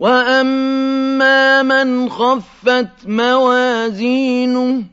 وَأَمَّا مَنْ خَفَّتْ مَوَازِينُهُ